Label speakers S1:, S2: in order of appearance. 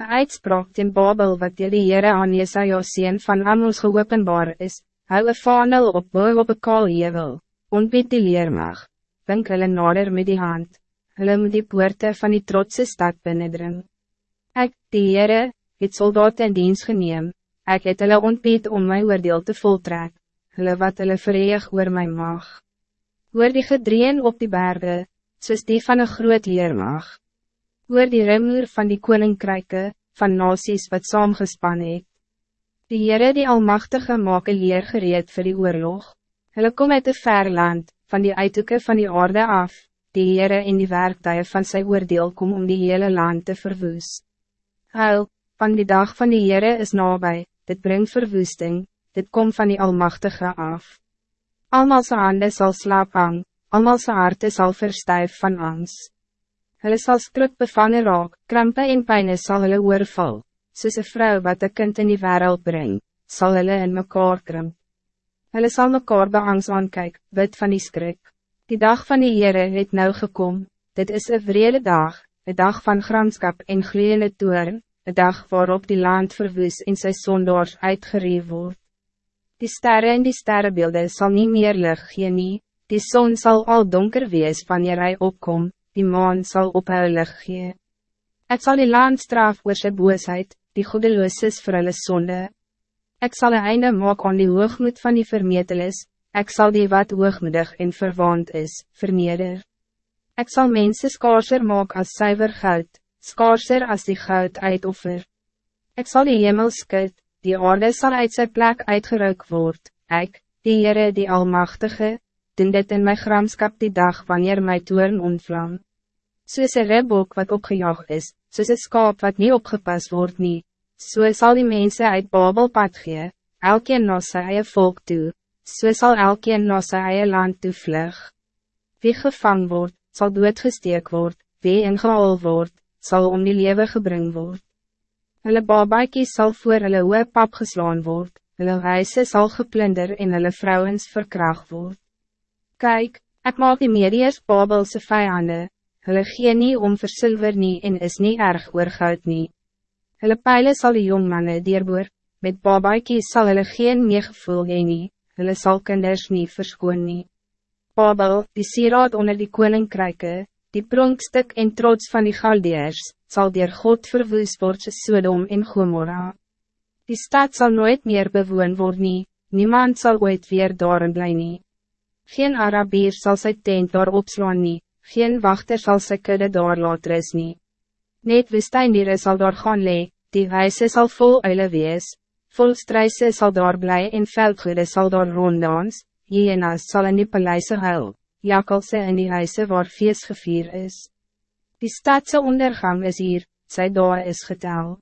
S1: Een uitspraak in Babel wat die Heere aan Jesaja sien van Amos geopenbaar is, hou een vanel op boe op een kaal hevel, ontbied die leermag, vink hulle nader met die hand, hulle moet die poorte van die trotse stad binnendring. Ek, die Heere, het soldaat in dienst geneem, ek het hulle ontbied om my oordeel te voltrek, hulle wat hulle vereeg oor my mag. Hoor die gedreen op die bergen, soos die van een groot leermag oor die remuur van die koninkryke, van nasies wat saamgespan het. Die Heere die Almachtige maak een leer gereed vir die oorlog. Hulle kom uit een ver land, van die uithoeken van die aarde af, die Heere in die werktuie van sy oordeel kom om die hele land te verwoes. Huil, van die dag van die Heere is nabij, dit brengt verwoesting, dit komt van die Almachtige af. Almal sy hande sal slaap hang, almal sy harte sal verstuif van angst. Hulle sal skrik bevangen raak, krampe en pijne sal hulle oorval, soos een vrou wat een kind in die wereld brengt, sal hulle in mekaar krimp. Hulle sal mekaar beangs aankyk, wit van die skrik. Die dag van die Heere het nou gekom, dit is een vrede dag, een dag van gramskap en gloeiende toorn, een dag waarop die land verwoes en sy sondaars uitgereef word. Die sterren en die sterrenbeelden zal niet meer lig gee nie, die zon zal al donker wees wanneer hij opkomt die maan zal ophuilig gee. Ek sal die land straf oor sy boosheid, die goedeloos is vir hulle sonde. Ek sal een einde maak aan die hoogmoed van die vermetelis, ek sal die wat hoogmoedig en verwaand is, verneder. Ek sal mense skaarser maak as suiver goud, skaarser as die goud uitoffer. Ek sal die hemel skit, die aarde zal uit zijn plek uitgeruik word, ek, die Heere die Almachtige, doen dit in mijn gramskap die dag wanneer my toorn ontvlam. Soos een ribbok wat opgejaagd is, soos een skaap wat niet opgepas wordt nie, so sal die mensen uit Babel pad gee, elkeen na sy eie volk toe, so sal elkeen na sy eie land toe vlug. Wie gevang wordt, zal doodgesteek word, wie ingehaal word, zal om die leven gebring word. Hulle babaikies sal voor hulle hoe pap geslaan word, hulle reise sal geplunder en hulle vrouwens verkracht word. Kijk, ik maak die mediërs Babelse vijanden, hulle gee nie om vir silver nie en is nie erg oor goud nie. Hulle pijlen sal die jongmanne dierboer, met babaikies sal hulle geen meegevoel heen nie, hulle sal kinders nie verskoon nie. Babel, die sieraad onder die koninkryke, die pronkstuk en trots van die Galdeers, zal dier God verwoes word Sodom en Gomorra. Die stad zal nooit meer bewoon worden, nie, niemand zal ooit weer daarin blij nie. Geen Arabier zal sy tent daar opslaan nie, geen wachter zal sy kudde daar laat ris nie. Net woestijndiere sal daar gaan lee, die wijze zal vol uile wees, vol strijse sal daar bly en veldgoede sal daar ronddans, hyenas sal in die paleise huil, jakalse in die huise waar feest gevier is. Die stadse ondergang is hier, sy daar is getel.